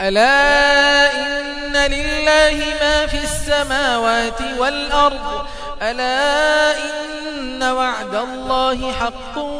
ألا إن لله ما في السماوات والأرض ألا إن وعد الله حق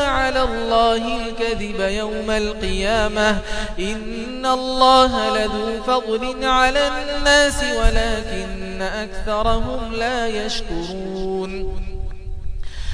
على الله الكذب يوم القيامة. إن الله لذو فضل على الناس ولكن أكثرهم لا يشكرون.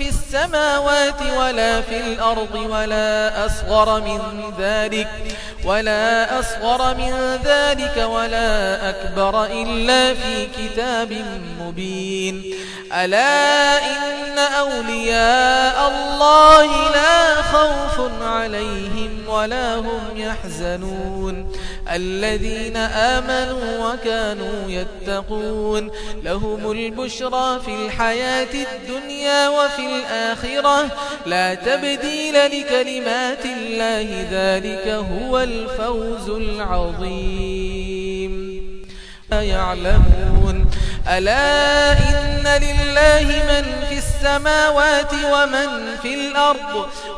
في السماوات ولا في الأرض ولا أصغر من ذلك ولا أصغر من ذلك ولا أكبر إلا في كتاب مبين. ألا إن أولياء الله لا خوف عليهم ولا هم يحزنون. الذين آمنوا وكانوا يتقون لهم البشرى في الحياة الدنيا وفي الآخرة. لا تبديل لكلمات الله ذلك هو الفوز العظيم. يعلمون ألا إن لله من في السماوات ومن في الأرض؟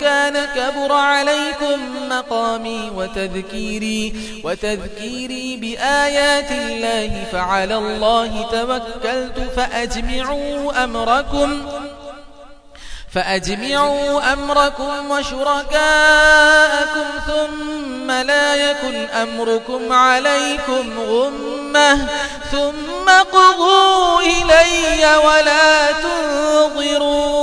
كان كبر عليكم مقامي وتذكيري, وتذكيري بآيات الله فعلى الله توكلت فأجمعوا أمركم فأجمعوا أمركم وشركاءكم ثم لا يكن أمركم عليكم غمة ثم قضوا إلي ولا تنظرون.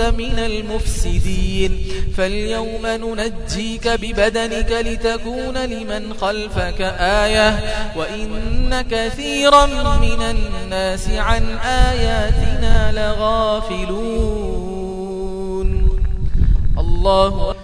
من المفسدين. فاليوم ننجيك ببدنك لتكون لمن خلفك آية. وإن كثيرا من الناس عن آياتنا لغافلون. الله أكبر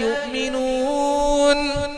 يؤمنون.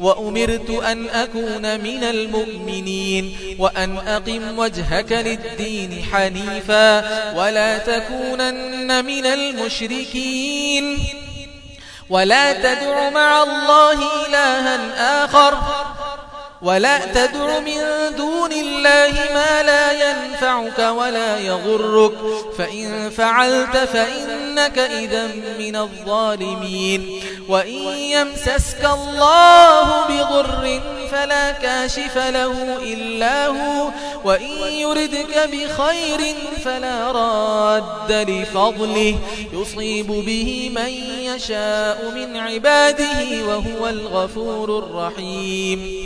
وأمرت أن أكون من المؤمنين وأن أقم وجهك للدين حنيفا ولا تكونن من المشركين ولا تدع مع الله إلها آخر ولا تدع من دون الله ما لا ينفعك ولا يضرك فإن فعلت فإنك إذا من الظالمين. وإن يمسسك الله بضر فلا كاشف له إلا هو. وإن يردك بخير فلا راد لفضله. يصيب به من يشاء من عباده وهو الغفور الرحيم.